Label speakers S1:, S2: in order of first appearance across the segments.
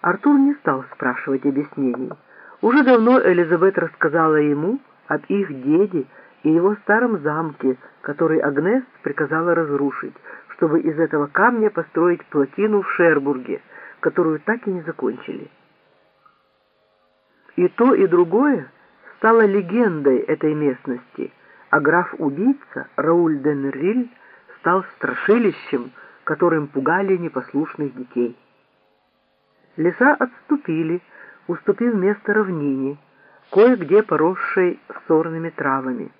S1: Артур не стал спрашивать объяснений. Уже давно Элизабет рассказала ему об их деде и его старом замке, который Агнес приказала разрушить, чтобы из этого камня построить плотину в Шербурге, которую так и не закончили. И то, и другое стало легендой этой местности, а граф-убийца Рауль де Нерриль стал страшилищем, которым пугали непослушных детей. Леса отступили, уступив место равнине, кое-где поросшей сорными травами.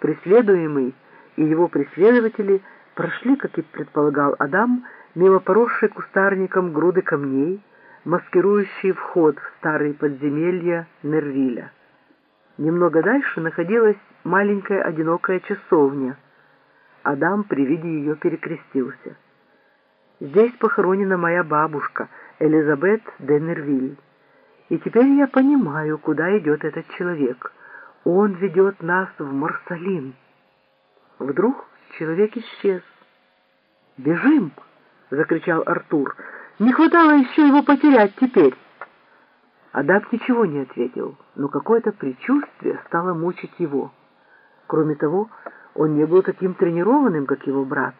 S1: Преследуемый и его преследователи прошли, как и предполагал Адам, мимо поросшей кустарником груды камней, маскирующие вход в старые подземелья Нервиля. Немного дальше находилась маленькая одинокая часовня. Адам при виде ее перекрестился. «Здесь похоронена моя бабушка, Элизабет де Нервиль. И теперь я понимаю, куда идет этот человек. Он ведет нас в Марсалин». Вдруг человек исчез. «Бежим!» — закричал Артур. «Не хватало еще его потерять теперь!» Адам ничего не ответил, но какое-то предчувствие стало мучить его. Кроме того, он не был таким тренированным, как его брат,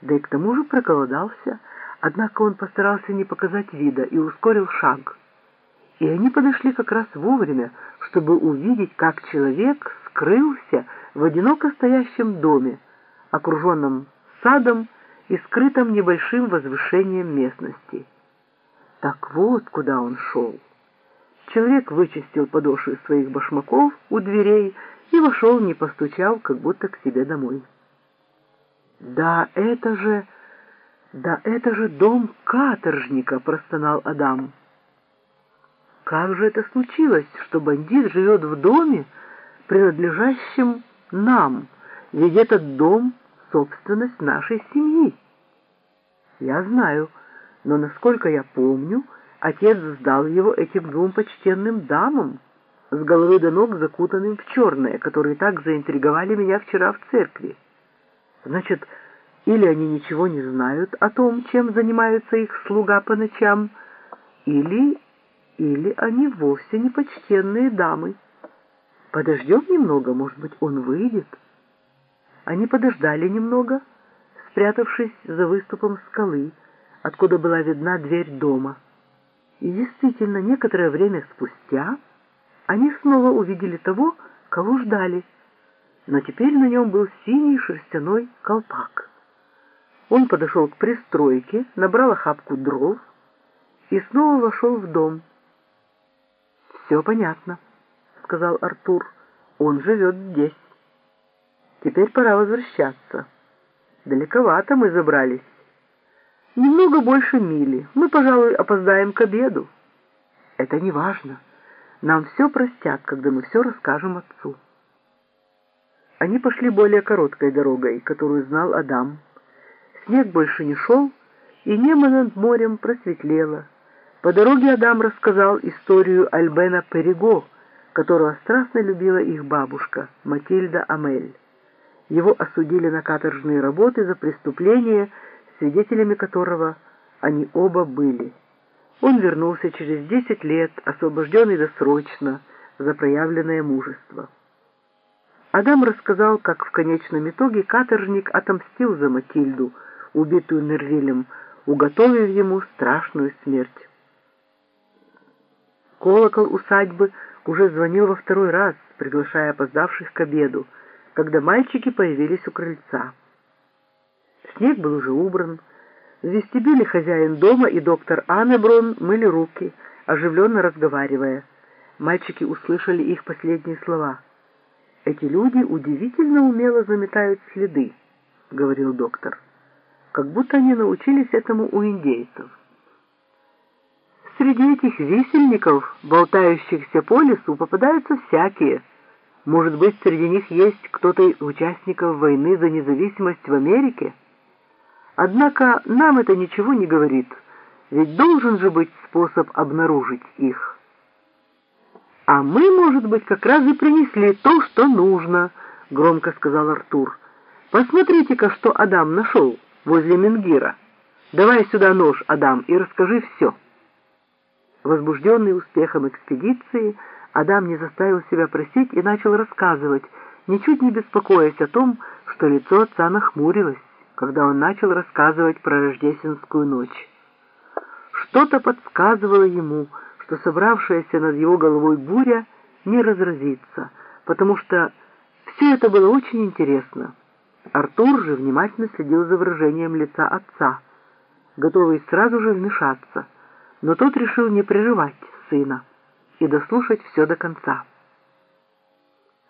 S1: да и к тому же проголодался, однако он постарался не показать вида и ускорил шаг. И они подошли как раз вовремя, чтобы увидеть, как человек скрылся в одиноко стоящем доме, окруженном садом и скрытом небольшим возвышением местности. Так вот, куда он шел. Человек вычистил подошвы своих башмаков у дверей и вошел, не постучал, как будто к себе домой. «Да это же... да это же дом каторжника!» — простонал Адам. «Как же это случилось, что бандит живет в доме, принадлежащем нам, ведь этот дом — собственность нашей семьи?» «Я знаю, но, насколько я помню, отец сдал его этим двум почтенным дамам, с головы до ног закутанным в черное, которые так заинтриговали меня вчера в церкви. Значит, или они ничего не знают о том, чем занимаются их слуга по ночам, или... или они вовсе не почтенные дамы. Подождем немного, может быть, он выйдет. Они подождали немного, спрятавшись за выступом скалы, откуда была видна дверь дома. И действительно, некоторое время спустя они снова увидели того, кого ждали, но теперь на нем был синий шерстяной колпак. Он подошел к пристройке, набрал охапку дров и снова вошел в дом. «Все понятно», — сказал Артур. «Он живет здесь. Теперь пора возвращаться. Далековато мы забрались. Немного больше мили. Мы, пожалуй, опоздаем к обеду. Это не важно. Нам все простят, когда мы все расскажем отцу. Они пошли более короткой дорогой, которую знал Адам. Снег больше не шел, и небо над морем просветлело. По дороге Адам рассказал историю Альбена Перего, которого страстно любила их бабушка, Матильда Амель. Его осудили на каторжные работы за преступление, свидетелями которого они оба были. Он вернулся через десять лет, освобожденный досрочно, за проявленное мужество. Адам рассказал, как в конечном итоге каторжник отомстил за Матильду, убитую Нервилем, уготовив ему страшную смерть. Колокол усадьбы уже звонил во второй раз, приглашая опоздавших к обеду, когда мальчики появились у крыльца. Снег был уже убран, в вестибюле хозяин дома и доктор Аннеброн мыли руки, оживленно разговаривая. Мальчики услышали их последние слова. «Эти люди удивительно умело заметают следы», — говорил доктор. «Как будто они научились этому у индейцев». Среди этих висельников, болтающихся по лесу, попадаются всякие. Может быть, среди них есть кто-то из участников войны за независимость в Америке? Однако нам это ничего не говорит, ведь должен же быть способ обнаружить их. «А мы, может быть, как раз и принесли то, что нужно», — громко сказал Артур. «Посмотрите-ка, что Адам нашел возле Менгира. Давай сюда нож, Адам, и расскажи все». Возбужденный успехом экспедиции, Адам не заставил себя просить и начал рассказывать, ничуть не беспокоясь о том, что лицо отца нахмурилось, когда он начал рассказывать про рождественскую ночь. Что-то подсказывало ему, что собравшаяся над его головой буря не разразится, потому что все это было очень интересно. Артур же внимательно следил за выражением лица отца, готовый сразу же вмешаться, но тот решил не прерывать сына и дослушать все до конца.